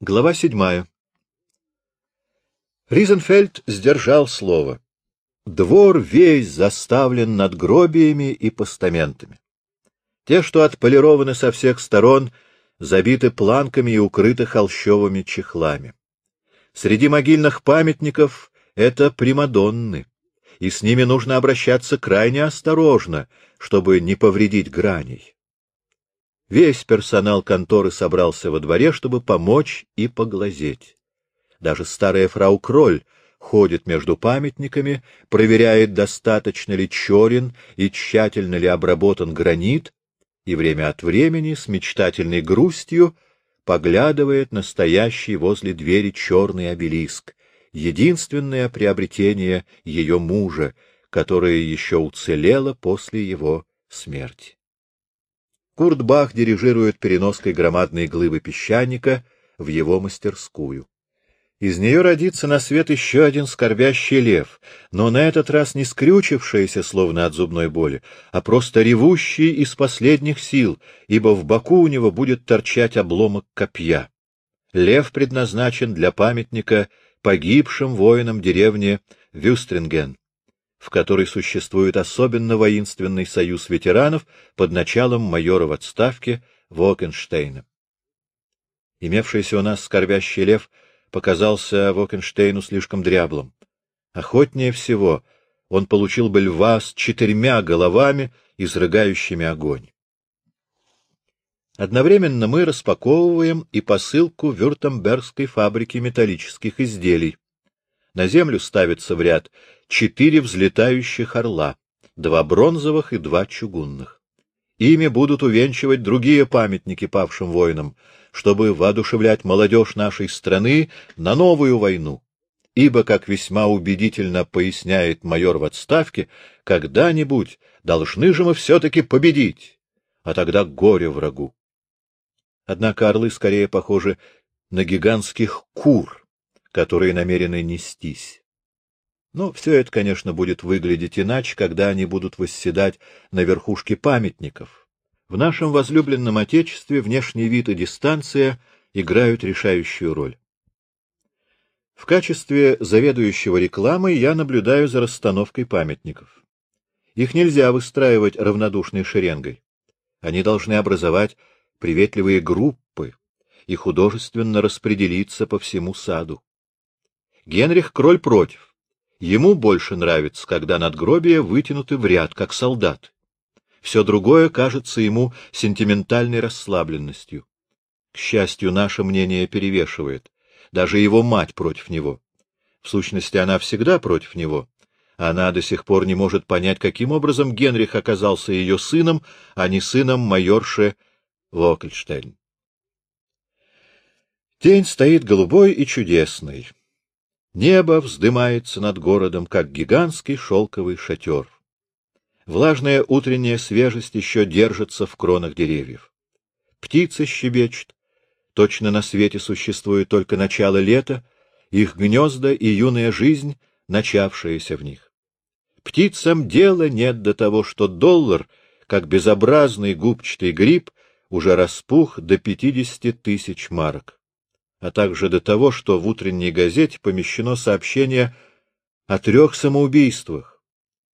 Глава седьмая. Ризенфельд сдержал слово. Двор весь заставлен надгробиями и постаментами. Те, что отполированы со всех сторон, забиты планками и укрыты холщовыми чехлами. Среди могильных памятников это примадонны, и с ними нужно обращаться крайне осторожно, чтобы не повредить граней. Весь персонал конторы собрался во дворе, чтобы помочь и поглазеть. Даже старая фрау Кроль ходит между памятниками, проверяет, достаточно ли черен и тщательно ли обработан гранит, и время от времени с мечтательной грустью поглядывает на стоящий возле двери черный обелиск, единственное приобретение ее мужа, которое еще уцелело после его смерти. Курт Бах дирижирует переноской громадной глыбы песчаника в его мастерскую. Из нее родится на свет еще один скорбящий лев, но на этот раз не скрючившийся, словно от зубной боли, а просто ревущий из последних сил, ибо в боку у него будет торчать обломок копья. Лев предназначен для памятника погибшим воинам деревни Вюстринген в которой существует особенно воинственный союз ветеранов под началом майора в отставке Вокенштейна. Имевшийся у нас скорбящий лев показался Вокенштейну слишком дряблым. Охотнее всего он получил бы льва с четырьмя головами, изрыгающими огонь. Одновременно мы распаковываем и посылку Вюртембергской фабрики металлических изделий. На землю ставится в ряд четыре взлетающих орла, два бронзовых и два чугунных. Ими будут увенчивать другие памятники павшим воинам, чтобы воодушевлять молодежь нашей страны на новую войну. Ибо, как весьма убедительно поясняет майор в отставке, когда-нибудь должны же мы все-таки победить, а тогда горе врагу. Однако орлы скорее похожи на гигантских кур, которые намерены нестись. Но все это, конечно, будет выглядеть иначе, когда они будут восседать на верхушке памятников. В нашем возлюбленном Отечестве внешний вид и дистанция играют решающую роль. В качестве заведующего рекламой я наблюдаю за расстановкой памятников. Их нельзя выстраивать равнодушной шеренгой. Они должны образовать приветливые группы и художественно распределиться по всему саду. Генрих Кроль против. Ему больше нравится, когда надгробия вытянуты в ряд, как солдат. Все другое кажется ему сентиментальной расслабленностью. К счастью, наше мнение перевешивает. Даже его мать против него. В сущности, она всегда против него. Она до сих пор не может понять, каким образом Генрих оказался ее сыном, а не сыном майорши Вокельштейн. День стоит голубой и чудесный. Небо вздымается над городом, как гигантский шелковый шатер. Влажная утренняя свежесть еще держится в кронах деревьев. Птицы щебечут. Точно на свете существует только начало лета, их гнезда и юная жизнь, начавшаяся в них. Птицам дела нет до того, что доллар, как безобразный губчатый гриб, уже распух до пятидесяти тысяч марок а также до того, что в утренней газете помещено сообщение о трех самоубийствах,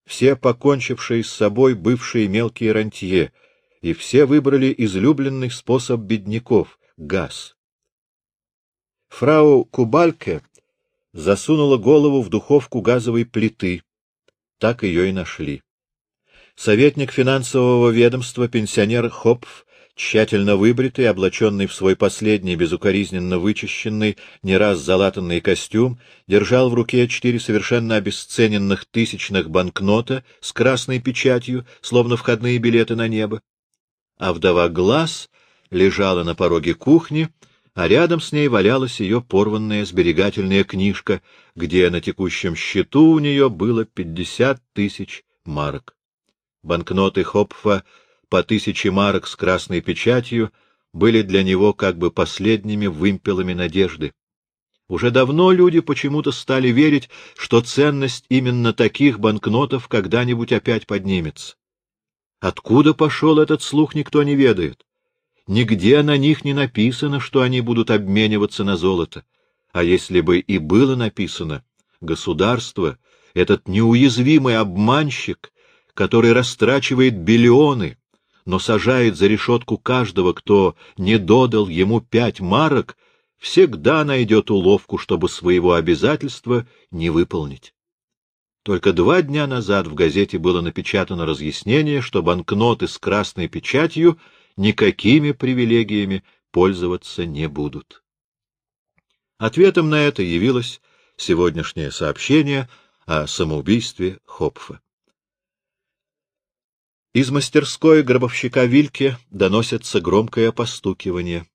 все покончившие с собой бывшие мелкие рантье, и все выбрали излюбленный способ бедняков — газ. Фрау Кубальке засунула голову в духовку газовой плиты. Так ее и нашли. Советник финансового ведомства, пенсионер Хопф, тщательно выбритый, облаченный в свой последний, безукоризненно вычищенный, не раз залатанный костюм, держал в руке четыре совершенно обесцененных тысячных банкнота с красной печатью, словно входные билеты на небо. А вдова Глаз лежала на пороге кухни, а рядом с ней валялась ее порванная сберегательная книжка, где на текущем счету у нее было пятьдесят тысяч марок. Банкноты Хопфа по тысяче марок с красной печатью были для него как бы последними вымпелами надежды. Уже давно люди почему-то стали верить, что ценность именно таких банкнотов когда-нибудь опять поднимется. Откуда пошел этот слух, никто не ведает. Нигде на них не написано, что они будут обмениваться на золото. А если бы и было написано, государство, этот неуязвимый обманщик, который растрачивает биллионы, но сажает за решетку каждого, кто не додал ему пять марок, всегда найдет уловку, чтобы своего обязательства не выполнить. Только два дня назад в газете было напечатано разъяснение, что банкноты с красной печатью никакими привилегиями пользоваться не будут. Ответом на это явилось сегодняшнее сообщение о самоубийстве Хопфа. Из мастерской гробовщика Вильке доносится громкое постукивание.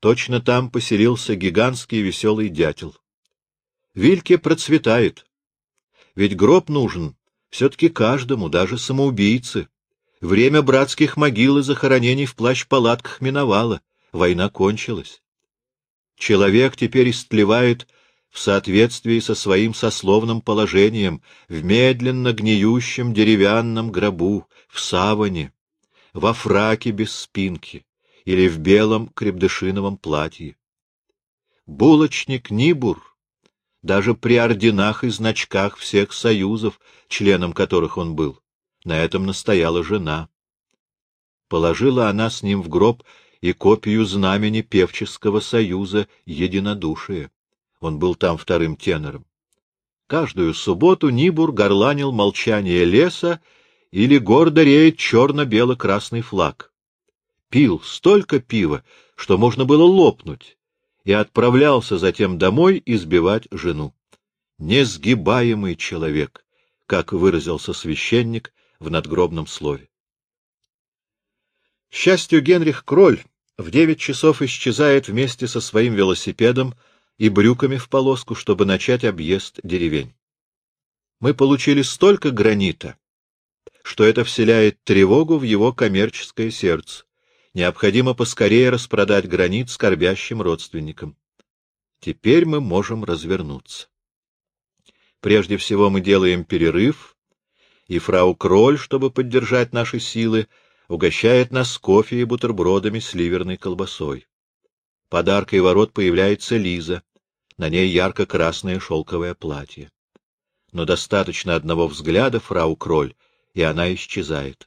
Точно там поселился гигантский веселый дятел. Вильке процветает. Ведь гроб нужен все-таки каждому, даже самоубийце. Время братских могил и захоронений в плащ-палатках миновало, война кончилась. Человек теперь истлевает в соответствии со своим сословным положением, в медленно гниющем деревянном гробу, в саване, во фраке без спинки или в белом крепдышиновом платье. Булочник Нибур даже при орденах и значках всех союзов, членом которых он был. На этом настояла жена. Положила она с ним в гроб и копию знамени Певческого союза единодушия. Он был там вторым тенором. Каждую субботу Нибур горланил молчание леса или гордо реет черно-бело-красный флаг. Пил столько пива, что можно было лопнуть, и отправлялся затем домой избивать жену. Несгибаемый человек, как выразился священник в надгробном слове. К счастью, Генрих Кроль в девять часов исчезает вместе со своим велосипедом и брюками в полоску, чтобы начать объезд деревень. Мы получили столько гранита, что это вселяет тревогу в его коммерческое сердце необходимо поскорее распродать гранит скорбящим родственникам. Теперь мы можем развернуться. Прежде всего мы делаем перерыв, и фрау Кроль, чтобы поддержать наши силы, угощает нас кофе и бутербродами с ливерной колбасой. Подаркой ворот появляется Лиза, на ней ярко-красное шелковое платье. Но достаточно одного взгляда фрау Кроль, и она исчезает.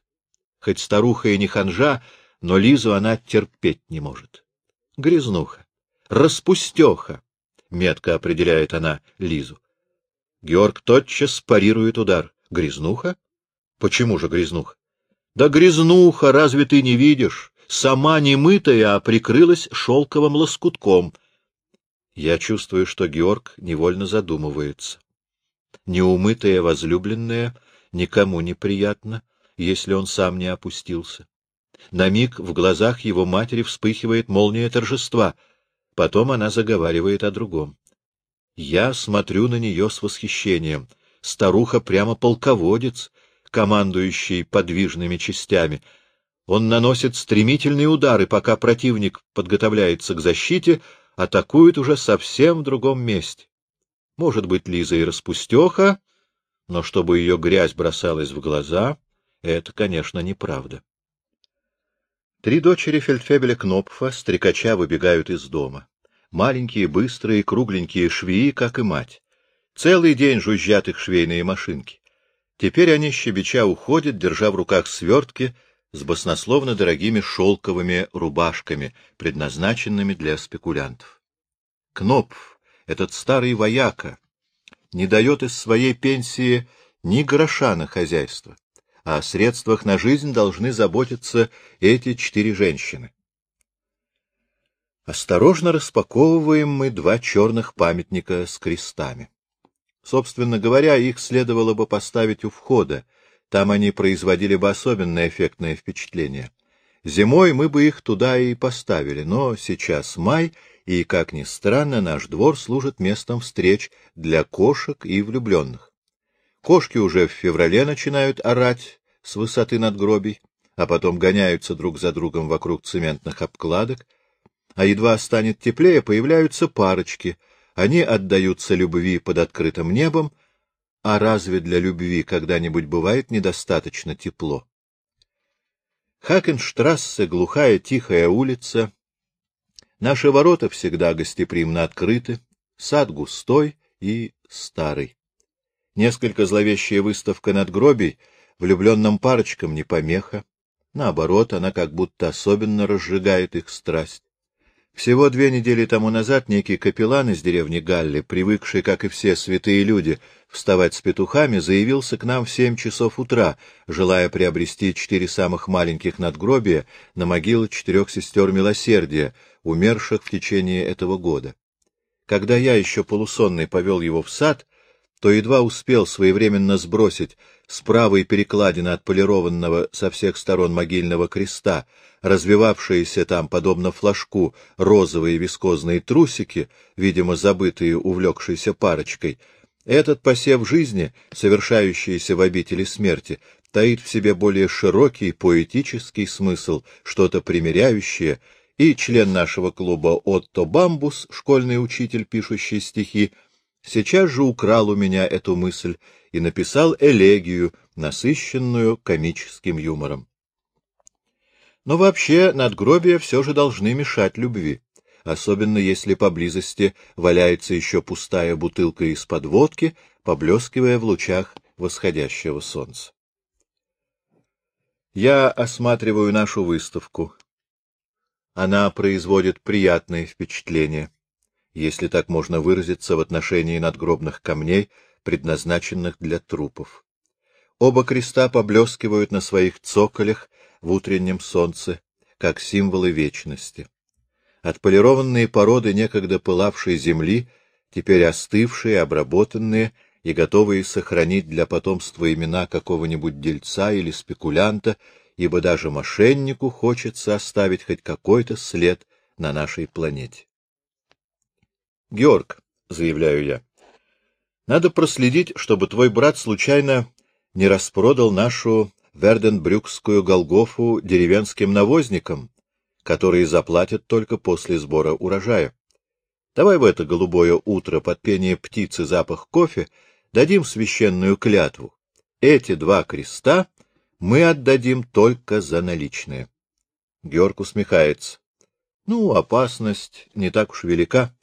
Хоть старуха и не ханжа, но Лизу она терпеть не может. Грязнуха, распустеха, — метко определяет она Лизу. Георг тотчас парирует удар. Грязнуха? Почему же грязнуха? Да грязнуха, разве ты не видишь? Сама не мытая, а прикрылась шелковым лоскутком. Я чувствую, что Георг невольно задумывается. Неумытая возлюбленная никому не приятно, если он сам не опустился. На миг в глазах его матери вспыхивает молния торжества. Потом она заговаривает о другом. Я смотрю на нее с восхищением. Старуха прямо полководец, командующий подвижными частями. Он наносит стремительные удары, пока противник подготовляется к защите, атакует уже совсем в другом месте. Может быть, Лиза и распустеха, но чтобы ее грязь бросалась в глаза, это, конечно, неправда. Три дочери фельдфебеля Кнопфа, стрекача, выбегают из дома. Маленькие, быстрые, кругленькие швеи, как и мать. Целый день жужжат их швейные машинки. Теперь они, щебеча, уходят, держа в руках свертки с баснословно дорогими шелковыми рубашками, предназначенными для спекулянтов. Кнопф, этот старый вояка, не дает из своей пенсии ни гроша на хозяйство о средствах на жизнь должны заботиться эти четыре женщины. Осторожно распаковываем мы два черных памятника с крестами. Собственно говоря, их следовало бы поставить у входа, там они производили бы особенно эффектное впечатление. Зимой мы бы их туда и поставили, но сейчас май, и, как ни странно, наш двор служит местом встреч для кошек и влюбленных. Кошки уже в феврале начинают орать с высоты надгробий, а потом гоняются друг за другом вокруг цементных обкладок, а едва станет теплее, появляются парочки, они отдаются любви под открытым небом, а разве для любви когда-нибудь бывает недостаточно тепло? Хакенштрассе — глухая тихая улица. Наши ворота всегда гостеприимно открыты, сад густой и старый. Несколько зловещая выставка надгробий влюбленным парочкам не помеха. Наоборот, она как будто особенно разжигает их страсть. Всего две недели тому назад некий капеллан из деревни Галли, привыкший, как и все святые люди, вставать с петухами, заявился к нам в семь часов утра, желая приобрести четыре самых маленьких надгробия на могилы четырех сестер милосердия, умерших в течение этого года. Когда я еще полусонный повел его в сад, то едва успел своевременно сбросить с правой перекладины отполированного со всех сторон могильного креста, развивавшиеся там, подобно флажку, розовые вискозные трусики, видимо, забытые увлекшейся парочкой, этот посев жизни, совершающийся в обители смерти, таит в себе более широкий поэтический смысл, что-то примиряющее, и член нашего клуба Отто Бамбус, школьный учитель, пишущий стихи, сейчас же украл у меня эту мысль и написал элегию, насыщенную комическим юмором. Но вообще надгробия все же должны мешать любви, особенно если поблизости валяется еще пустая бутылка из-под водки, поблескивая в лучах восходящего солнца. Я осматриваю нашу выставку. Она производит приятное впечатление если так можно выразиться, в отношении надгробных камней, предназначенных для трупов. Оба креста поблескивают на своих цоколях в утреннем солнце, как символы вечности. Отполированные породы некогда пылавшей земли, теперь остывшие, обработанные и готовые сохранить для потомства имена какого-нибудь дельца или спекулянта, ибо даже мошеннику хочется оставить хоть какой-то след на нашей планете. Георг, — заявляю я, — надо проследить, чтобы твой брат случайно не распродал нашу Верденбрюкскую Голгофу деревенским навозникам, которые заплатят только после сбора урожая. Давай в это голубое утро под пение птицы запах кофе дадим священную клятву. Эти два креста мы отдадим только за наличные. Георг усмехается. Ну, опасность не так уж велика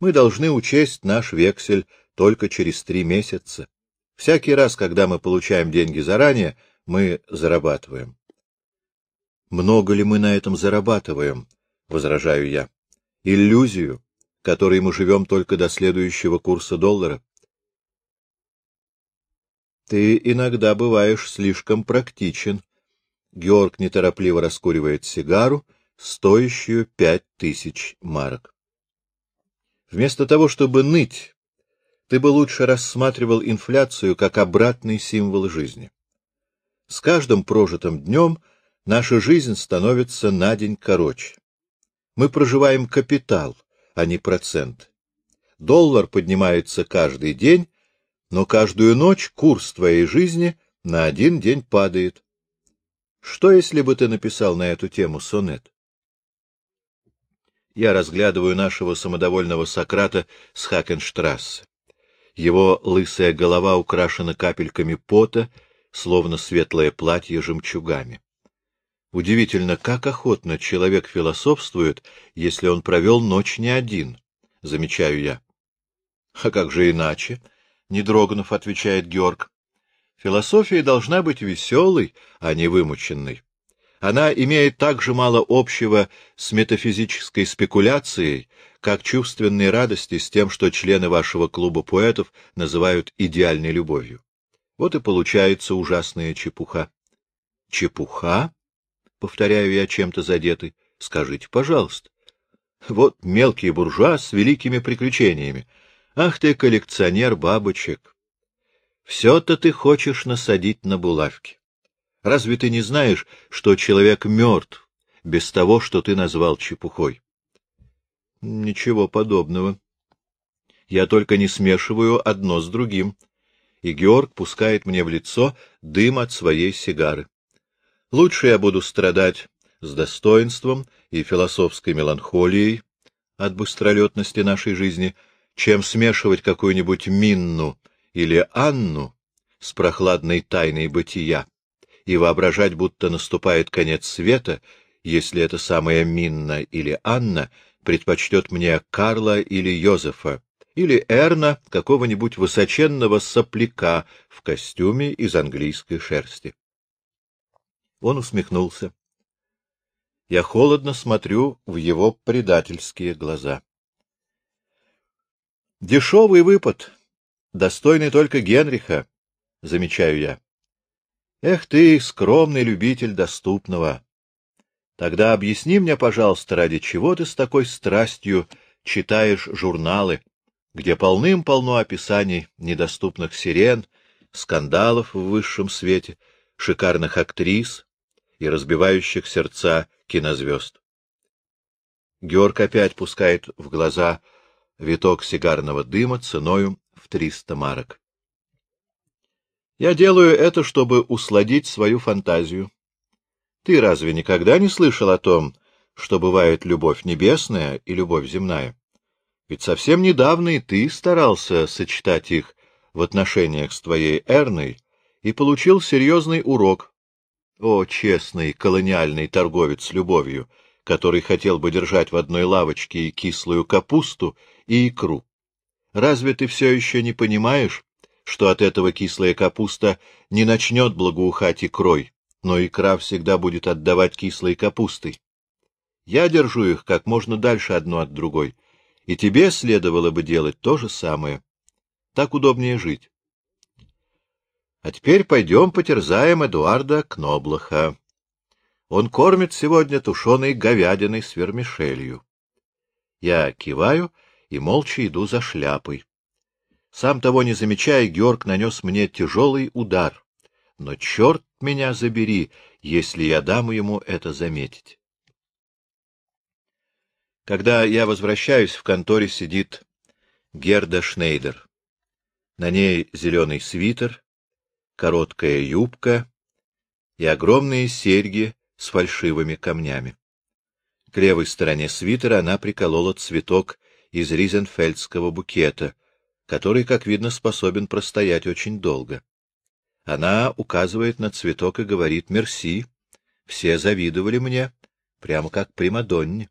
мы должны учесть наш вексель только через три месяца. Всякий раз, когда мы получаем деньги заранее, мы зарабатываем. Много ли мы на этом зарабатываем? — возражаю я. Иллюзию, которой мы живем только до следующего курса доллара. Ты иногда бываешь слишком практичен. Георг неторопливо раскуривает сигару, стоящую пять тысяч марок. Вместо того, чтобы ныть, ты бы лучше рассматривал инфляцию как обратный символ жизни. С каждым прожитым днем наша жизнь становится на день короче. Мы проживаем капитал, а не процент. Доллар поднимается каждый день, но каждую ночь курс твоей жизни на один день падает. Что, если бы ты написал на эту тему сонет? я разглядываю нашего самодовольного Сократа с Хакенштрассе. Его лысая голова украшена капельками пота, словно светлое платье жемчугами. Удивительно, как охотно человек философствует, если он провел ночь не один, — замечаю я. — А как же иначе? — не дрогнув, отвечает Георг. — Философия должна быть веселой, а не вымученной. Она имеет так же мало общего с метафизической спекуляцией, как чувственной радости с тем, что члены вашего клуба поэтов называют идеальной любовью. Вот и получается ужасная чепуха. — Чепуха? — повторяю я чем-то задетый. — Скажите, пожалуйста. Вот мелкий буржуа с великими приключениями. Ах ты, коллекционер бабочек! Все-то ты хочешь насадить на булавки. Разве ты не знаешь, что человек мертв без того, что ты назвал чепухой? Ничего подобного. Я только не смешиваю одно с другим. И Георг пускает мне в лицо дым от своей сигары. Лучше я буду страдать с достоинством и философской меланхолией от быстролетности нашей жизни, чем смешивать какую-нибудь Минну или Анну с прохладной тайной бытия и воображать, будто наступает конец света, если это самая Минна или Анна предпочтет мне Карла или Йозефа, или Эрна, какого-нибудь высоченного сопляка в костюме из английской шерсти. Он усмехнулся. Я холодно смотрю в его предательские глаза. Дешевый выпад, достойный только Генриха, замечаю я. Эх ты, скромный любитель доступного! Тогда объясни мне, пожалуйста, ради чего ты с такой страстью читаешь журналы, где полным-полно описаний недоступных сирен, скандалов в высшем свете, шикарных актрис и разбивающих сердца кинозвезд. Георг опять пускает в глаза виток сигарного дыма ценою в триста марок. Я делаю это, чтобы усладить свою фантазию. Ты разве никогда не слышал о том, что бывает любовь небесная и любовь земная? Ведь совсем недавно и ты старался сочетать их в отношениях с твоей Эрной и получил серьезный урок. О, честный колониальный торговец любовью, который хотел бы держать в одной лавочке и кислую капусту, и икру. Разве ты все еще не понимаешь, что от этого кислая капуста не начнет благоухать икрой, но икра всегда будет отдавать кислой капустой. Я держу их как можно дальше одну от другой, и тебе следовало бы делать то же самое. Так удобнее жить. А теперь пойдем потерзаем Эдуарда Кноблаха. Он кормит сегодня тушеной говядиной с вермишелью. Я киваю и молча иду за шляпой. Сам того не замечая, Георг нанес мне тяжелый удар. Но черт меня забери, если я дам ему это заметить. Когда я возвращаюсь, в конторе сидит Герда Шнейдер. На ней зеленый свитер, короткая юбка и огромные серьги с фальшивыми камнями. К левой стороне свитера она приколола цветок из ризенфельдского букета, который, как видно, способен простоять очень долго. Она указывает на цветок и говорит «Мерси». Все завидовали мне, прямо как Примадонне.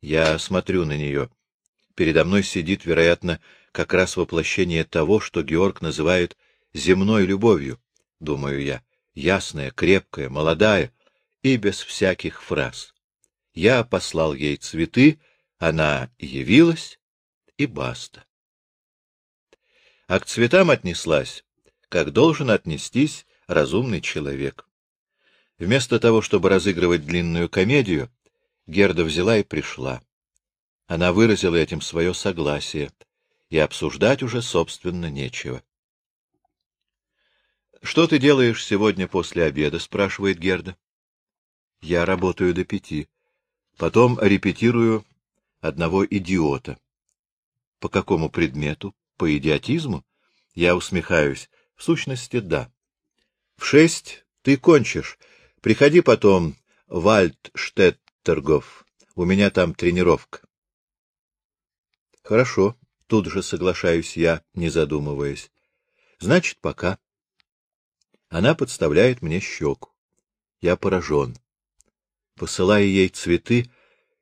Я смотрю на нее. Передо мной сидит, вероятно, как раз воплощение того, что Георг называет земной любовью, думаю я, ясная, крепкая, молодая и без всяких фраз. Я послал ей цветы, она явилась, и баста а к цветам отнеслась, как должен отнестись разумный человек. Вместо того, чтобы разыгрывать длинную комедию, Герда взяла и пришла. Она выразила этим свое согласие, и обсуждать уже, собственно, нечего. — Что ты делаешь сегодня после обеда? — спрашивает Герда. — Я работаю до пяти. Потом репетирую одного идиота. — По какому предмету? По идиотизму? Я усмехаюсь. В сущности, да. В шесть ты кончишь. Приходи потом в Альтштеттергов. У меня там тренировка. Хорошо. Тут же соглашаюсь я, не задумываясь. Значит, пока. Она подставляет мне щеку. Я поражен. Посылая ей цветы,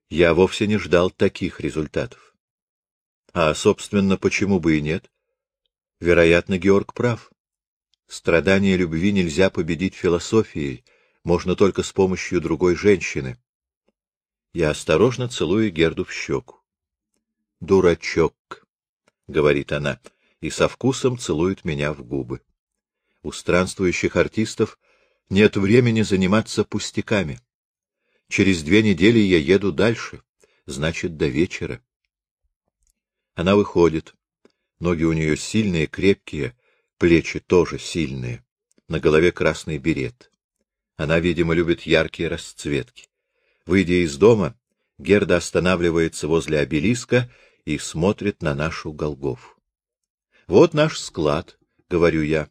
я вовсе не ждал таких результатов. А, собственно, почему бы и нет? Вероятно, Георг прав. Страдания любви нельзя победить философией, можно только с помощью другой женщины. Я осторожно целую Герду в щеку. «Дурачок», — говорит она, и со вкусом целует меня в губы. У странствующих артистов нет времени заниматься пустяками. Через две недели я еду дальше, значит, до вечера. Она выходит. Ноги у нее сильные, крепкие, плечи тоже сильные. На голове красный берет. Она, видимо, любит яркие расцветки. Выйдя из дома, Герда останавливается возле обелиска и смотрит на нашу Голгоф. — Вот наш склад, — говорю я.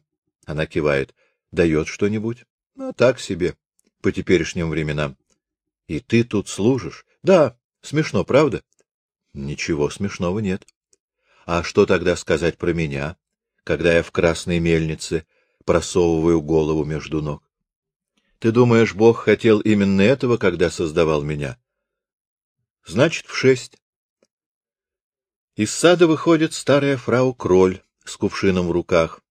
Она кивает. — Дает что-нибудь? — Ну, так себе, по теперешним временам. — И ты тут служишь? — Да. Смешно, правда? — Ничего смешного нет. — а что тогда сказать про меня, когда я в красной мельнице просовываю голову между ног? Ты думаешь, Бог хотел именно этого, когда создавал меня? Значит, в шесть. Из сада выходит старая фрау Кроль с кувшином в руках. —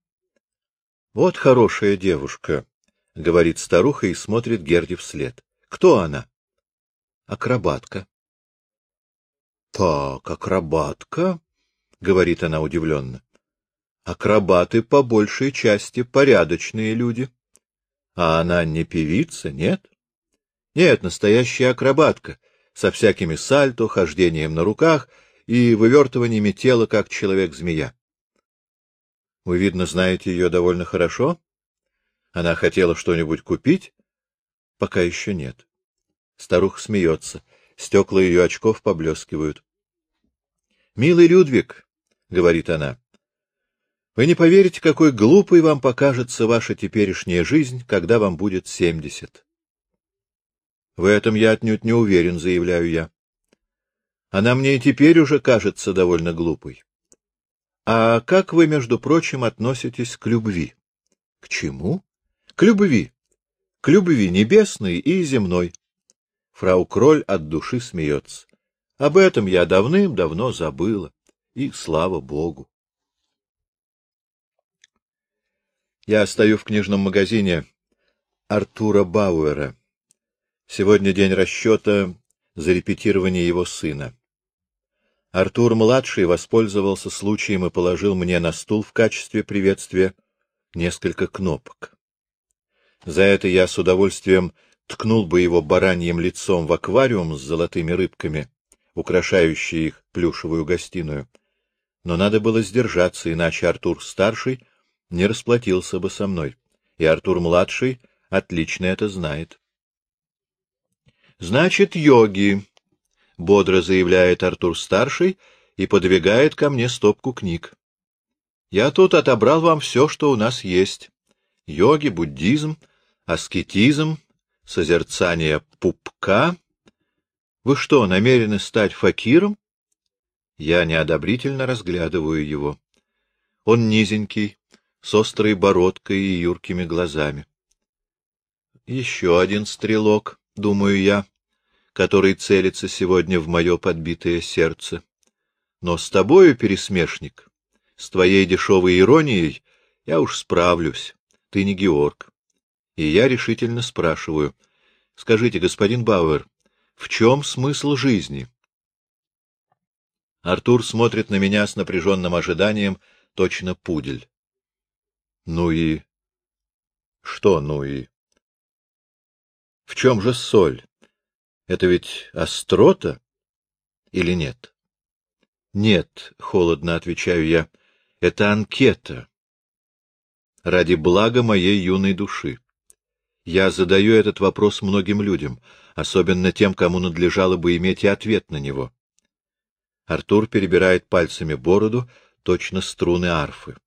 Вот хорошая девушка, — говорит старуха и смотрит Герде вслед. — Кто она? — Акробатка. — Так, акробатка, — говорит она удивленно. — Акробаты по большей части порядочные люди. А она не певица, нет? Нет, настоящая акробатка, со всякими сальто, хождением на руках и вывертываниями тела, как человек-змея. Вы, видно, знаете ее довольно хорошо? Она хотела что-нибудь купить? Пока еще нет. Старуха смеется. Стекла ее очков поблескивают. — Милый Людвиг, — говорит она, — вы не поверите, какой глупой вам покажется ваша теперешняя жизнь, когда вам будет семьдесят. В этом я отнюдь не уверен, заявляю я. Она мне и теперь уже кажется довольно глупой. А как вы, между прочим, относитесь к любви? К чему? К любви. К любви небесной и земной. Фрау Кроль от души смеется. Об этом я давным-давно забыла. И слава Богу. Я стою в книжном магазине Артура Бауэра. Сегодня день расчета за репетирование его сына. Артур-младший воспользовался случаем и положил мне на стул в качестве приветствия несколько кнопок. За это я с удовольствием ткнул бы его бараньим лицом в аквариум с золотыми рыбками, украшающий их плюшевую гостиную. Но надо было сдержаться, иначе Артур-старший не расплатился бы со мной, и Артур-младший отлично это знает. — Значит, йоги, — бодро заявляет Артур-старший и подвигает ко мне стопку книг. — Я тут отобрал вам все, что у нас есть. Йоги, буддизм, аскетизм, созерцание пупка. Вы что, намерены стать факиром? Я неодобрительно разглядываю его. Он низенький, с острой бородкой и юркими глазами. Еще один стрелок, думаю я, который целится сегодня в мое подбитое сердце. Но с тобою, пересмешник, с твоей дешевой иронией я уж справлюсь. Ты не Георг. И я решительно спрашиваю. Скажите, господин Бауэр, в чем смысл жизни? Артур смотрит на меня с напряженным ожиданием, точно пудель. Ну и... Что ну и... В чем же соль? Это ведь острота или нет? Нет, холодно отвечаю я, это анкета. Ради блага моей юной души. Я задаю этот вопрос многим людям, особенно тем, кому надлежало бы иметь и ответ на него. Артур перебирает пальцами бороду, точно струны арфы.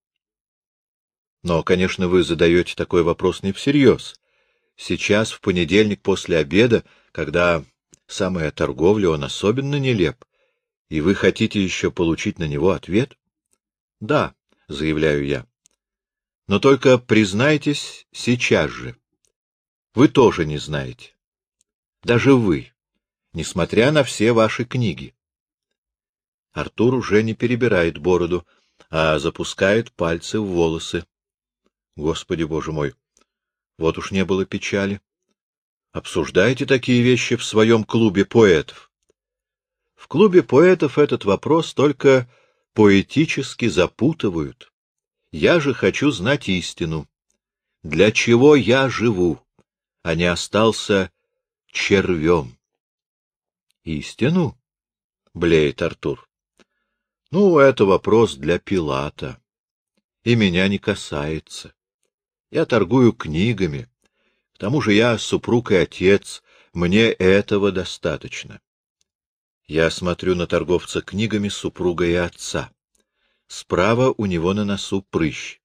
Но, конечно, вы задаете такой вопрос не всерьез. Сейчас, в понедельник после обеда, когда самая торговля, он особенно нелеп, и вы хотите еще получить на него ответ? — Да, — заявляю я. — Но только признайтесь сейчас же. Вы тоже не знаете. Даже вы, несмотря на все ваши книги. Артур уже не перебирает бороду, а запускает пальцы в волосы. Господи, боже мой! Вот уж не было печали. Обсуждайте такие вещи в своем клубе поэтов. В клубе поэтов этот вопрос только поэтически запутывают. Я же хочу знать истину. Для чего я живу? а не остался червем. — Истину? — блеет Артур. — Ну, это вопрос для Пилата. И меня не касается. Я торгую книгами. Тому же я супруг и отец, мне этого достаточно. Я смотрю на торговца книгами супруга и отца. Справа у него на носу прыщ.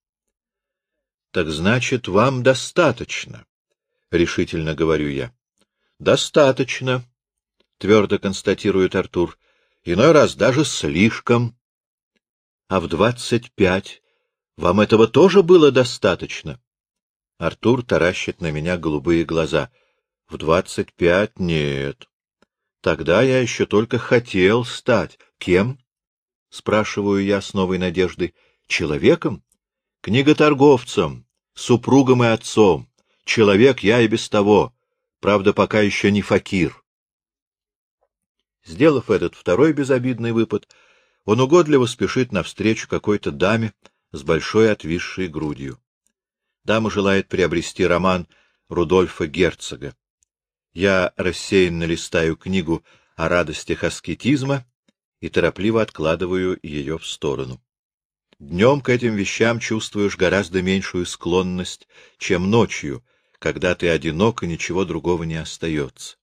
— Так значит, вам достаточно. — решительно говорю я. — Достаточно, — твердо констатирует Артур. — Иной раз даже слишком. — А в двадцать пять вам этого тоже было достаточно? Артур таращит на меня голубые глаза. В двадцать пять нет. Тогда я еще только хотел стать. Кем? Спрашиваю я с новой надеждой. Человеком? Книготорговцем, супругом и отцом. Человек я и без того. Правда, пока еще не факир. Сделав этот второй безобидный выпад, он угодливо спешит навстречу какой-то даме с большой отвисшей грудью. Дама желает приобрести роман Рудольфа Герцога. Я рассеянно листаю книгу о радостях аскетизма и торопливо откладываю ее в сторону. Днем к этим вещам чувствуешь гораздо меньшую склонность, чем ночью, когда ты одинок и ничего другого не остается.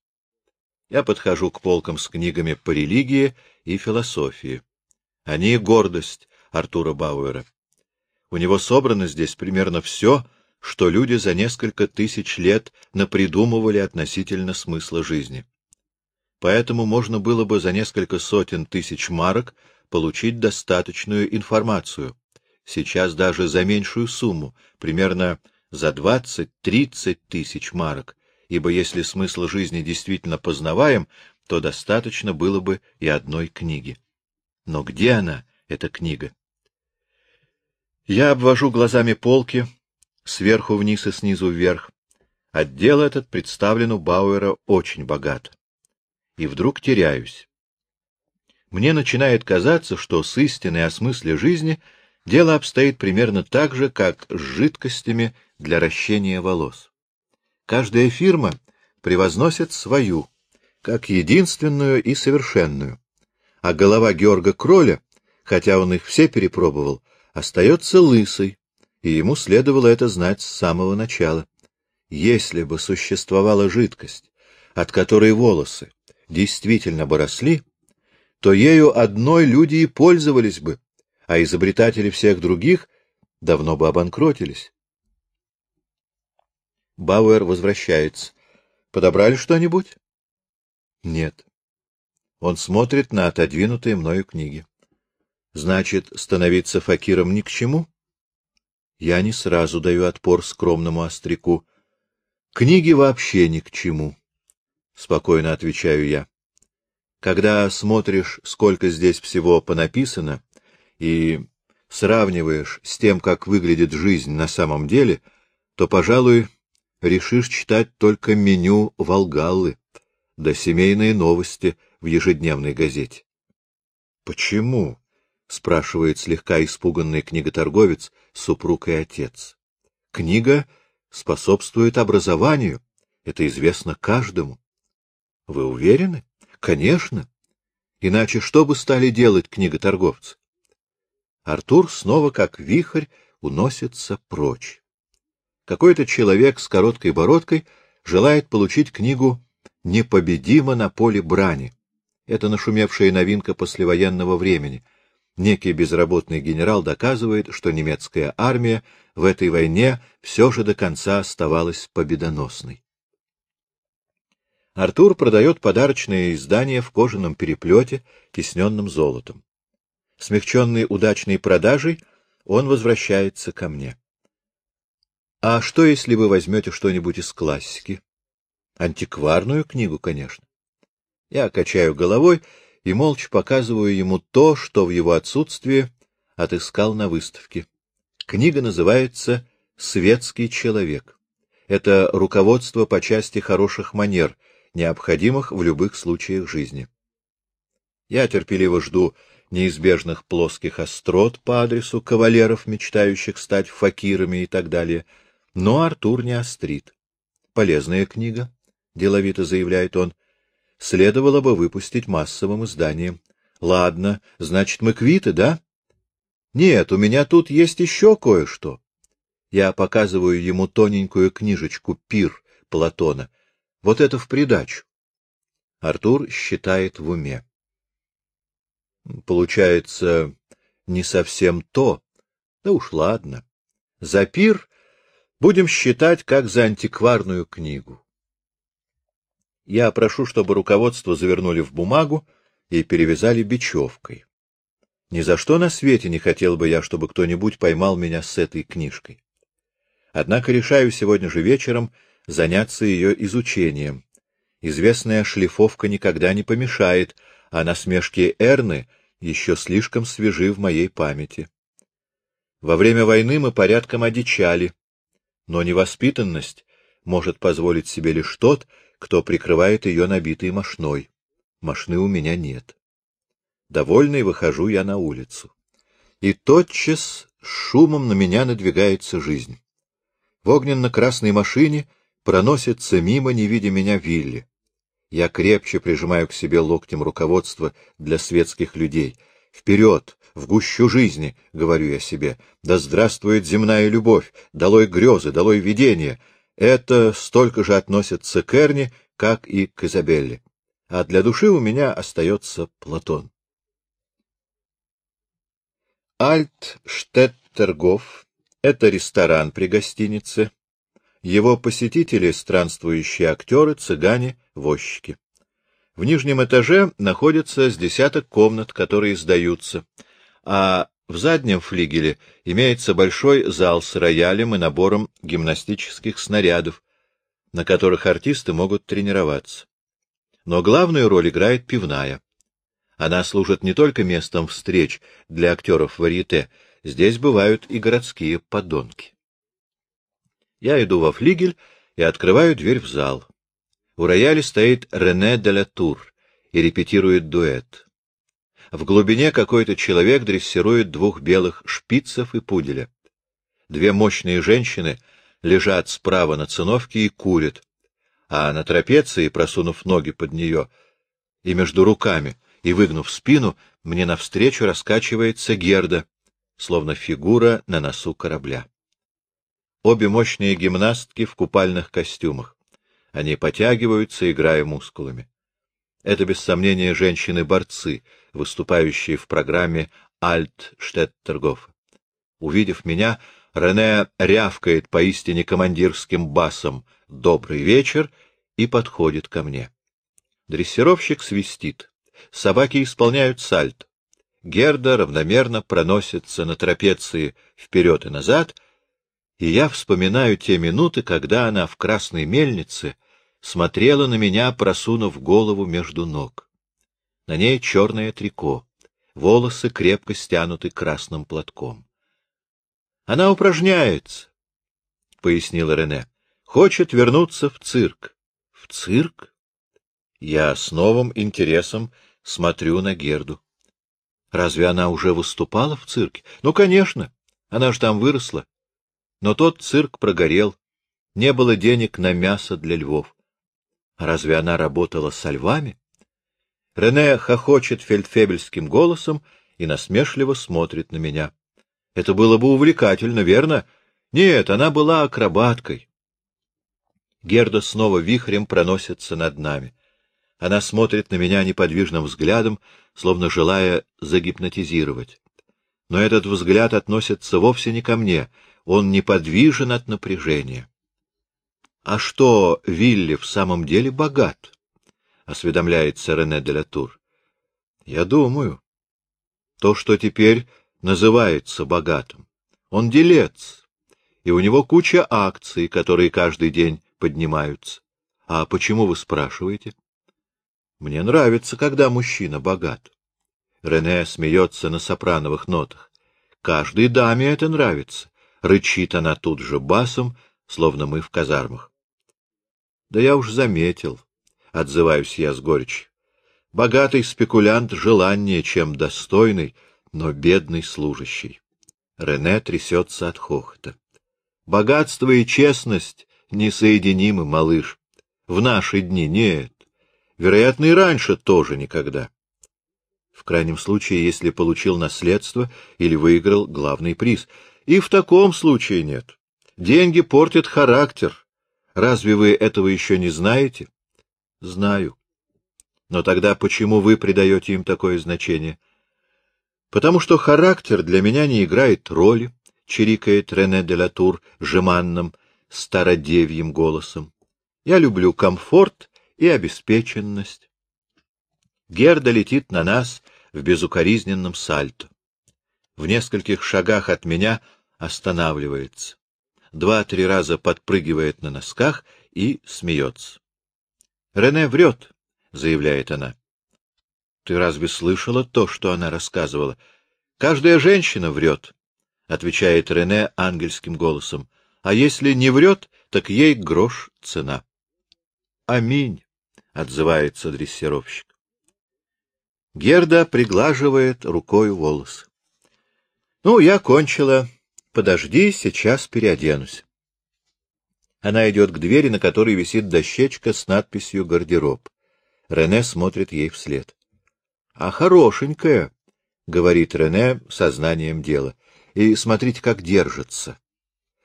Я подхожу к полкам с книгами по религии и философии. Они — гордость Артура Бауэра. У него собрано здесь примерно все, что люди за несколько тысяч лет напридумывали относительно смысла жизни. Поэтому можно было бы за несколько сотен тысяч марок получить достаточную информацию, сейчас даже за меньшую сумму, примерно за 20-30 тысяч марок, ибо если смысл жизни действительно познаваем, то достаточно было бы и одной книги. Но где она, эта книга? Я обвожу глазами полки, сверху вниз и снизу вверх. Отдел этот представлен у Бауэра очень богато. И вдруг теряюсь. Мне начинает казаться, что с истиной о смысле жизни дело обстоит примерно так же, как с жидкостями для ращения волос. Каждая фирма превозносит свою, как единственную и совершенную, а голова Георга Кроля, хотя он их все перепробовал, остается лысой, и ему следовало это знать с самого начала. Если бы существовала жидкость, от которой волосы действительно бы росли, то ею одной люди и пользовались бы, а изобретатели всех других давно бы обанкротились. Бауэр возвращается. Подобрали что-нибудь? Нет. Он смотрит на отодвинутые мною книги. Значит, становиться факиром ни к чему? Я не сразу даю отпор скромному остряку. Книги вообще ни к чему, — спокойно отвечаю я. Когда смотришь, сколько здесь всего понаписано, и сравниваешь с тем, как выглядит жизнь на самом деле, то, пожалуй, решишь читать только меню Волгаллы, да семейные новости в ежедневной газете. — Почему? — спрашивает слегка испуганный книготорговец, супруг и отец. — Книга способствует образованию. Это известно каждому. — Вы уверены? — Конечно. Иначе что бы стали делать книготорговцы? Артур снова, как вихрь, уносится прочь. Какой-то человек с короткой бородкой желает получить книгу «Непобедимо на поле брани». Это нашумевшая новинка послевоенного времени — некий безработный генерал доказывает, что немецкая армия в этой войне все же до конца оставалась победоносной. Артур продает подарочные издания в кожаном переплете, тисненном золотом. Смягченный удачной продажей, он возвращается ко мне. А что, если вы возьмете что-нибудь из классики? Антикварную книгу, конечно. Я качаю головой и молча показываю ему то, что в его отсутствие отыскал на выставке. Книга называется «Светский человек». Это руководство по части хороших манер, необходимых в любых случаях жизни. Я терпеливо жду неизбежных плоских острот по адресу кавалеров, мечтающих стать факирами и так далее, но Артур не острит. Полезная книга, — деловито заявляет он, следовало бы выпустить массовым изданием. Ладно, значит, мы квиты, да? Нет, у меня тут есть еще кое-что. Я показываю ему тоненькую книжечку «Пир» Платона. Вот это в придачу. Артур считает в уме. Получается, не совсем то. Да уж ладно. За пир будем считать как за антикварную книгу. Я прошу, чтобы руководство завернули в бумагу и перевязали бечевкой. Ни за что на свете не хотел бы я, чтобы кто-нибудь поймал меня с этой книжкой. Однако решаю сегодня же вечером заняться ее изучением. Известная шлифовка никогда не помешает, а насмешки Эрны еще слишком свежи в моей памяти. Во время войны мы порядком одичали, но невоспитанность может позволить себе лишь тот, кто прикрывает ее набитой мошной. Мошны у меня нет. Довольный выхожу я на улицу. И тотчас шумом на меня надвигается жизнь. В огненно-красной машине проносится мимо, не видя меня, Вилли. Я крепче прижимаю к себе локтем руководство для светских людей. Вперед, в гущу жизни, — говорю я себе, — да здравствует земная любовь, долой грезы, долой видения. Это столько же относится к Эрне, как и к Изабелле. А для души у меня остается Платон. Альтштеттергоф — это ресторан при гостинице. Его посетители — странствующие актеры, цыгане, возчики. В нижнем этаже находится с десяток комнат, которые сдаются, а в заднем флигеле имеется большой зал с роялем и набором гимнастических снарядов, на которых артисты могут тренироваться. Но главную роль играет пивная. Она служит не только местом встреч для актеров варьете, здесь бывают и городские подонки. Я иду во флигель и открываю дверь в зал. У рояля стоит Рене де ла Тур и репетирует дуэт. В глубине какой-то человек дрессирует двух белых шпицев и пуделя. Две мощные женщины лежат справа на циновке и курят, а на трапеции, просунув ноги под нее и между руками, и, выгнув спину, мне навстречу раскачивается Герда, словно фигура на носу корабля. Обе мощные гимнастки в купальных костюмах. Они потягиваются, играя мускулами. Это, без сомнения, женщины-борцы, выступающие в программе Альт-Штеттергоф. Увидев меня, Рене рявкает поистине командирским басом «Добрый вечер» и подходит ко мне. Дрессировщик свистит. Собаки исполняют сальт. Герда равномерно проносится на трапеции вперед и назад, и я вспоминаю те минуты, когда она в красной мельнице смотрела на меня, просунув голову между ног. На ней черное трико, волосы крепко стянуты красным платком. — Она упражняется, — пояснила Рене. — Хочет вернуться в цирк. — В цирк? Я с новым интересом смотрю на Герду. Разве она уже выступала в цирке? Ну, конечно, она же там выросла. Но тот цирк прогорел, не было денег на мясо для львов. разве она работала со львами? Рене хохочет фельдфебельским голосом и насмешливо смотрит на меня. Это было бы увлекательно, верно? Нет, она была акробаткой. Герда снова вихрем проносится над нами. Она смотрит на меня неподвижным взглядом, словно желая загипнотизировать. Но этот взгляд относится вовсе не ко мне, он неподвижен от напряжения. — А что, Вилли в самом деле богат? — осведомляется Рене де Латур. — Я думаю. То, что теперь называется богатым. Он делец, и у него куча акций, которые каждый день поднимаются. А почему вы спрашиваете? — мне нравится, когда мужчина богат. Рене смеется на сопрановых нотах. Каждой даме это нравится. Рычит она тут же басом, словно мы в казармах. Да я уж заметил, отзываюсь я с горечью. Богатый спекулянт желаннее, чем достойный, но бедный служащий. Рене трясется от хохота. Богатство и честность несоединимы, малыш. В наши дни нет. Вероятно, и раньше тоже никогда. В крайнем случае, если получил наследство или выиграл главный приз. И в таком случае нет. Деньги портят характер. Разве вы этого еще не знаете? Знаю. Но тогда почему вы придаете им такое значение? Потому что характер для меня не играет роли, чирикает Рене де Латур жеманным, стародевьим голосом. Я люблю комфорт и обеспеченность. Герда летит на нас в безукоризненном сальто. В нескольких шагах от меня останавливается. два-три раза подпрыгивает на носках и смеется. — Рене врет, — заявляет она. — Ты разве слышала то, что она рассказывала? — Каждая женщина врет, — отвечает Рене ангельским голосом. — А если не врет, так ей грош цена. — Аминь, — отзывается дрессировщик. Герда приглаживает рукой волосы. — Ну, я кончила. Подожди, сейчас переоденусь. Она идет к двери, на которой висит дощечка с надписью «Гардероб». Рене смотрит ей вслед. — А хорошенькая, — говорит Рене сознанием дела. — И смотрите, как держится.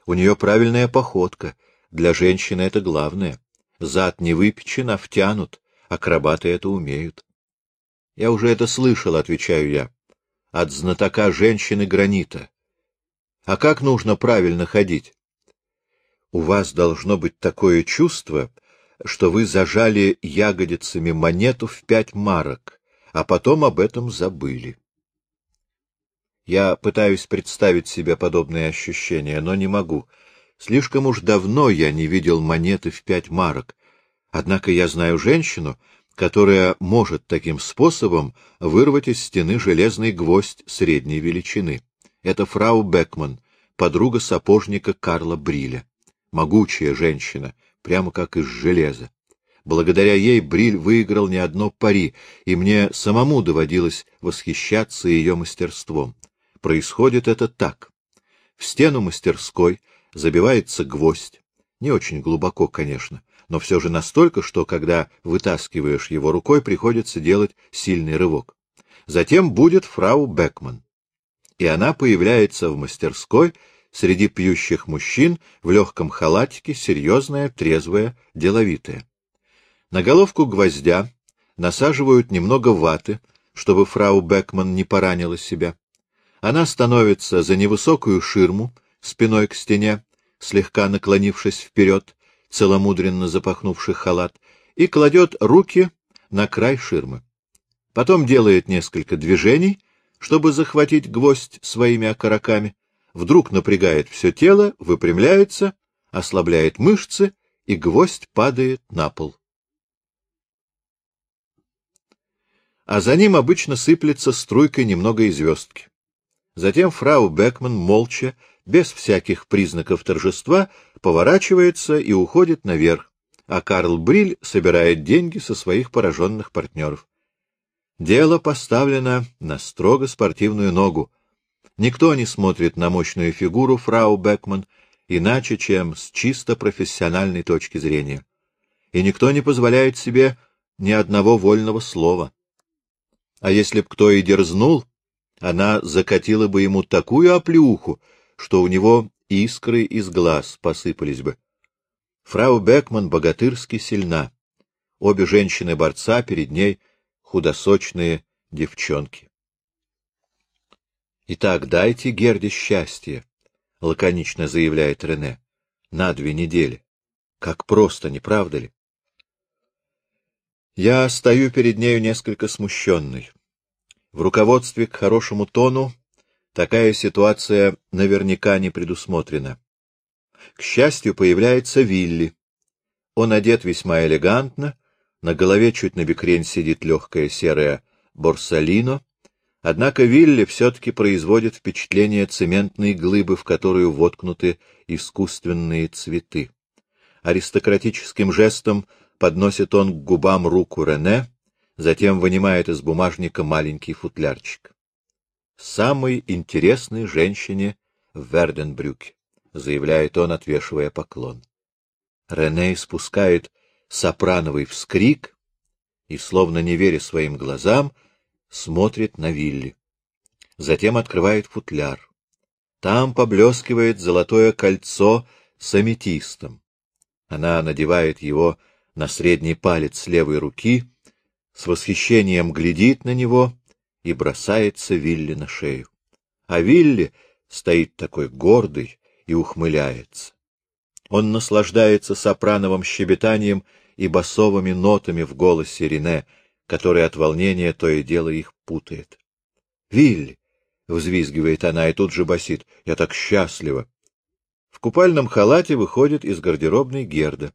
У нее правильная походка. Для женщины это главное. Зад не выпечен, а втянут. Акробаты это умеют. — Я уже это слышал, — отвечаю я. — От знатока женщины гранита. А как нужно правильно ходить? У вас должно быть такое чувство, что вы зажали ягодицами монету в пять марок, а потом об этом забыли. Я пытаюсь представить себе подобные ощущения, но не могу. Слишком уж давно я не видел монеты в пять марок. Однако я знаю женщину, которая может таким способом вырвать из стены железный гвоздь средней величины. Это фрау Бекман, подруга сапожника Карла Бриля. Могучая женщина, прямо как из железа. Благодаря ей Бриль выиграл не одно пари, и мне самому доводилось восхищаться ее мастерством. Происходит это так. В стену мастерской забивается гвоздь, не очень глубоко, конечно, но все же настолько, что, когда вытаскиваешь его рукой, приходится делать сильный рывок. Затем будет фрау Бекман. И она появляется в мастерской среди пьющих мужчин в легком халатике, серьезная, трезвая, деловитая. На головку гвоздя насаживают немного ваты, чтобы фрау Бекман не поранила себя. Она становится за невысокую ширму, спиной к стене, слегка наклонившись вперед, целомудренно запахнувший халат, и кладет руки на край ширмы. Потом делает несколько движений, чтобы захватить гвоздь своими окороками, вдруг напрягает все тело, выпрямляется, ослабляет мышцы, и гвоздь падает на пол. А за ним обычно сыплется струйкой немного и звездки. Затем фрау Бекман молча без всяких признаков торжества, поворачивается и уходит наверх, а Карл Бриль собирает деньги со своих пораженных партнеров. Дело поставлено на строго спортивную ногу. Никто не смотрит на мощную фигуру фрау Бекман иначе, чем с чисто профессиональной точки зрения. И никто не позволяет себе ни одного вольного слова. А если б кто и дерзнул, она закатила бы ему такую оплеуху, что у него искры из глаз посыпались бы. Фрау Бекман богатырски сильна. Обе женщины-борца перед ней худосочные девчонки. «Итак, дайте Герде счастье», — лаконично заявляет Рене, — «на две недели. Как просто, не правда ли?» Я стою перед нею несколько смущенный. В руководстве к хорошему тону Такая ситуация наверняка не предусмотрена. К счастью, появляется Вилли. Он одет весьма элегантно, на голове чуть на бекрень сидит легкая серая борсалино, однако Вилли все-таки производит впечатление цементной глыбы, в которую воткнуты искусственные цветы. Аристократическим жестом подносит он к губам руку Рене, затем вынимает из бумажника маленький футлярчик самой интересной женщине в Верденбрюке, заявляет он, отвешивая поклон. Рене спускает сопрановый вскрик и, словно не веря своим глазам, смотрит на Вилли. Затем открывает футляр. Там поблескивает золотое кольцо с аметистом. Она надевает его на средний палец левой руки, с восхищением глядит на него и бросается Вилли на шею. А Вилли стоит такой гордый и ухмыляется. Он наслаждается сопрановым щебетанием и басовыми нотами в голосе Рене, который от волнения то и дело их путает. — Вилли! — взвизгивает она и тут же басит. — Я так счастлива! В купальном халате выходит из гардеробной Герда.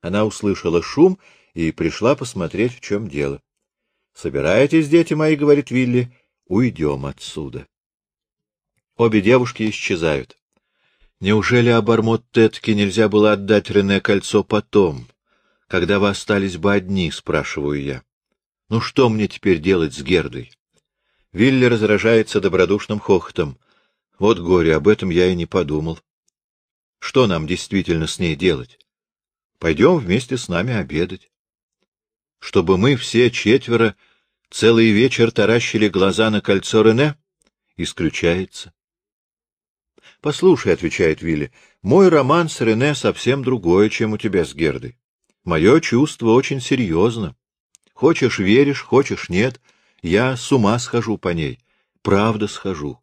Она услышала шум и пришла посмотреть, в чем дело. — Собираетесь, дети мои, — говорит Вилли, — уйдем отсюда. Обе девушки исчезают. Неужели обормот Тетки нельзя было отдать Рене кольцо потом, когда вы остались бы одни, спрашиваю я. Ну что мне теперь делать с Гердой? Вилли разражается добродушным хохотом. Вот горе, об этом я и не подумал. Что нам действительно с ней делать? Пойдем вместе с нами обедать. Чтобы мы все четверо целый вечер таращили глаза на кольцо Рене? Исключается. Послушай, — отвечает Вилли, — мой роман с Рене совсем другое, чем у тебя с Гердой. Мое чувство очень серьезно. Хочешь — веришь, хочешь — нет. Я с ума схожу по ней. Правда схожу.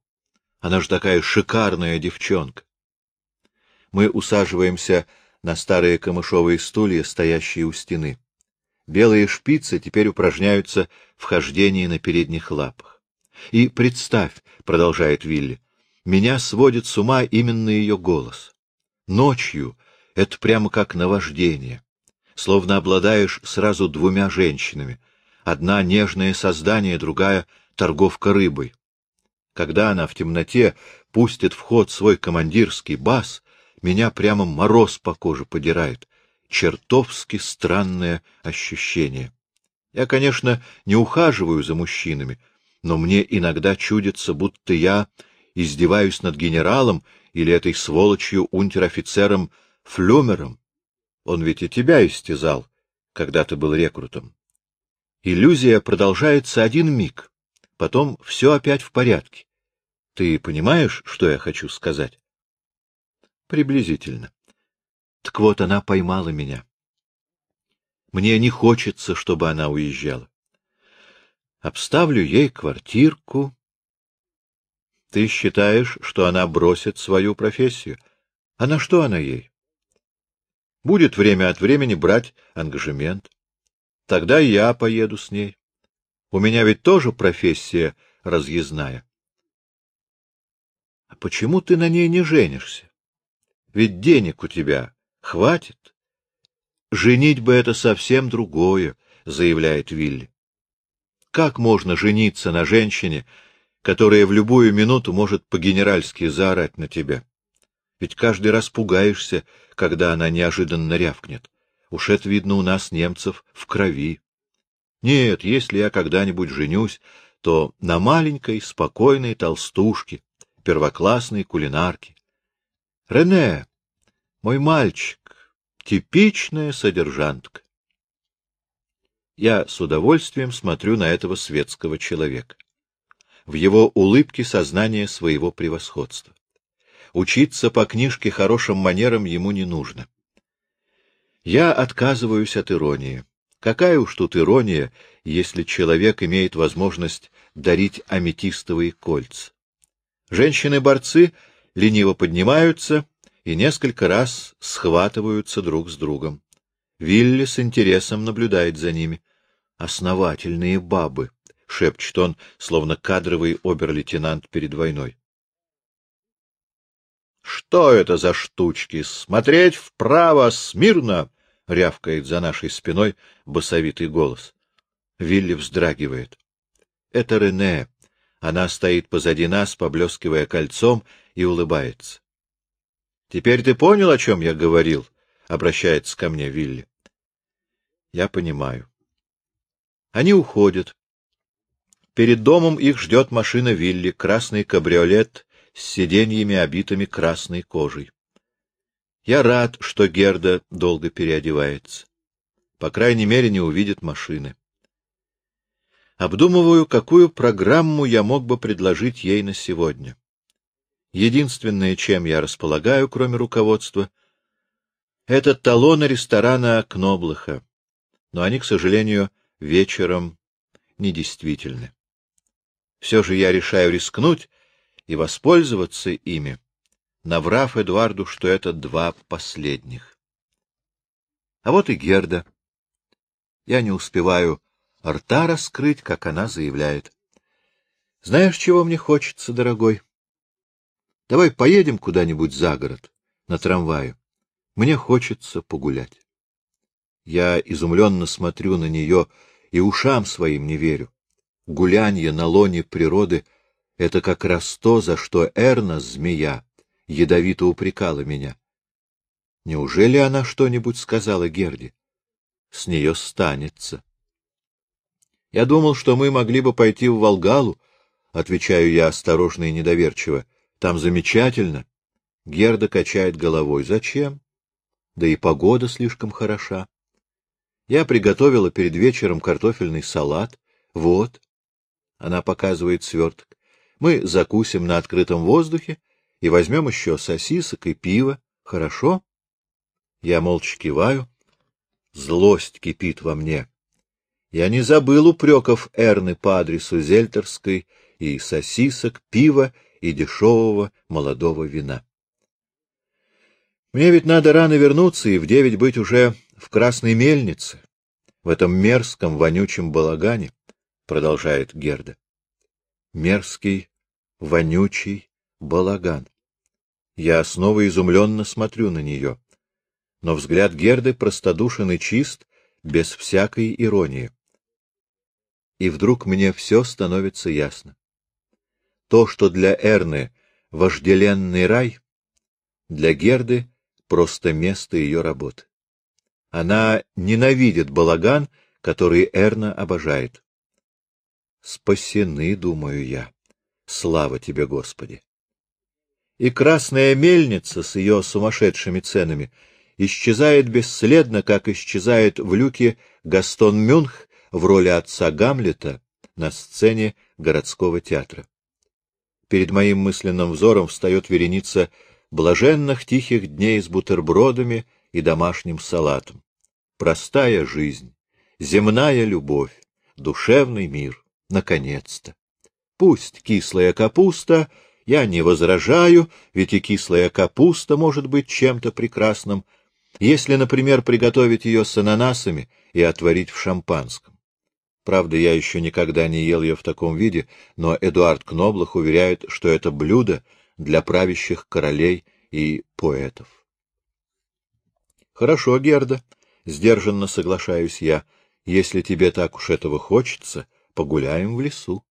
Она же такая шикарная девчонка. Мы усаживаемся на старые камышовые стулья, стоящие у стены. Белые шпицы теперь упражняются в хождении на передних лапах. И представь, — продолжает Вилли, — меня сводит с ума именно ее голос. Ночью это прямо как наваждение словно обладаешь сразу двумя женщинами. Одна — нежное создание, другая — торговка рыбой. Когда она в темноте пустит в ход свой командирский бас, меня прямо мороз по коже подирает. Чертовски странное ощущение. Я, конечно, не ухаживаю за мужчинами, но мне иногда чудится, будто я издеваюсь над генералом или этой сволочью унтер-офицером Флюмером. Он ведь и тебя истязал, когда ты был рекрутом. Иллюзия продолжается один миг, потом все опять в порядке. Ты понимаешь, что я хочу сказать? Приблизительно. Так вот, она поймала меня. Мне не хочется, чтобы она уезжала. Обставлю ей квартирку. Ты считаешь, что она бросит свою профессию? А на что она ей? Будет время от времени брать ангажемент. Тогда я поеду с ней. У меня ведь тоже профессия разъездная. А почему ты на ней не женишься? Ведь денег у тебя хватит. Женить бы это совсем другое, заявляет Вилли. Как можно жениться на женщине, которая в любую минуту может по-генеральски заорать на тебя? Ведь каждый раз пугаешься, когда она неожиданно рявкнет. Уж это видно у нас, немцев, в крови. Нет, если я когда-нибудь женюсь, то на маленькой, спокойной толстушке, первоклассной кулинарке. Рене, мой мальчик, типичная содержантка. Я с удовольствием смотрю на этого светского человека. В его улыбке сознание своего превосходства. Учиться по книжке хорошим манерам ему не нужно. Я отказываюсь от иронии. Какая уж тут ирония, если человек имеет возможность дарить аметистовые кольца. Женщины-борцы лениво поднимаются и несколько раз схватываются друг с другом. Вилли с интересом наблюдает за ними. «Основательные бабы», — шепчет он, словно кадровый обер-лейтенант перед войной. — Что это за штучки? Смотреть вправо, смирно! — рявкает за нашей спиной басовитый голос. Вилли вздрагивает. Это Рене. Она стоит позади нас, поблескивая кольцом, и улыбается. — Теперь ты понял, о чем я говорил? — обращается ко мне Вилли. Я понимаю. Они уходят. Перед домом их ждет машина Вилли, красный кабриолет с сиденьями, обитыми красной кожей. Я рад, что Герда долго переодевается. По крайней мере, не увидит машины. Обдумываю, какую программу я мог бы предложить ей на сегодня. Единственное, чем я располагаю, кроме руководства, это талоны ресторана Кноблаха, но они, к сожалению, вечером недействительны. Все же я решаю рискнуть и воспользоваться ими, наврав Эдуарду, что это два последних. А вот и Герда. Я не успеваю рта раскрыть, как она заявляет. Знаешь, чего мне хочется, дорогой? Давай поедем куда-нибудь за город, на трамвае. Мне хочется погулять. Я изумленно смотрю на нее и ушам своим не верю. Гулянье на лоне природы — это как раз то, за что Эрна, змея, ядовито упрекала меня. Неужели она что-нибудь сказала Герде? С нее станется. Я думал, что мы могли бы пойти в Волгалу, — отвечаю я осторожно и недоверчиво. Там замечательно. Герда качает головой. Зачем? Да и погода слишком хороша. Я приготовила перед вечером картофельный салат. Вот. Она показывает сверток. Мы закусим на открытом воздухе и возьмем еще сосисок и пиво. Хорошо? Я молча киваю. Злость кипит во мне. Я не забыл упреков Эрны по адресу Зельтерской и сосисок, пива и дешевого молодого вина. Мне ведь надо рано вернуться и в девять быть уже в красной мельнице, в этом мерзком, вонючем балагане, — продолжает Герда. Мерзкий, вонючий балаган. Я снова изумленно смотрю на нее, но взгляд Герды простодушен и чист, без всякой иронии. И вдруг мне все становится ясно. То, что для Эрны вожделенный рай, для Герды просто место ее работы. Она ненавидит балаган, который Эрна обожает. Спасены, думаю я. Слава тебе, Господи! И красная мельница с ее сумасшедшими ценами исчезает бесследно, как исчезает в люке Гастон Мюнх в роли отца Гамлета на сцене городского театра. Перед моим мысленным взором встает вереница блаженных тихих дней с бутербродами и домашним салатом. Простая жизнь, земная любовь, душевный мир, наконец-то. Пусть кислая капуста, я не возражаю, ведь и кислая капуста может быть чем-то прекрасным, если, например, приготовить ее с ананасами и отварить в шампанском. Правда, я еще никогда не ел ее в таком виде, но Эдуард Кноблах уверяет, что это блюдо для правящих королей и поэтов. Хорошо, Герда, сдержанно соглашаюсь я. Если тебе так уж этого хочется, погуляем в лесу.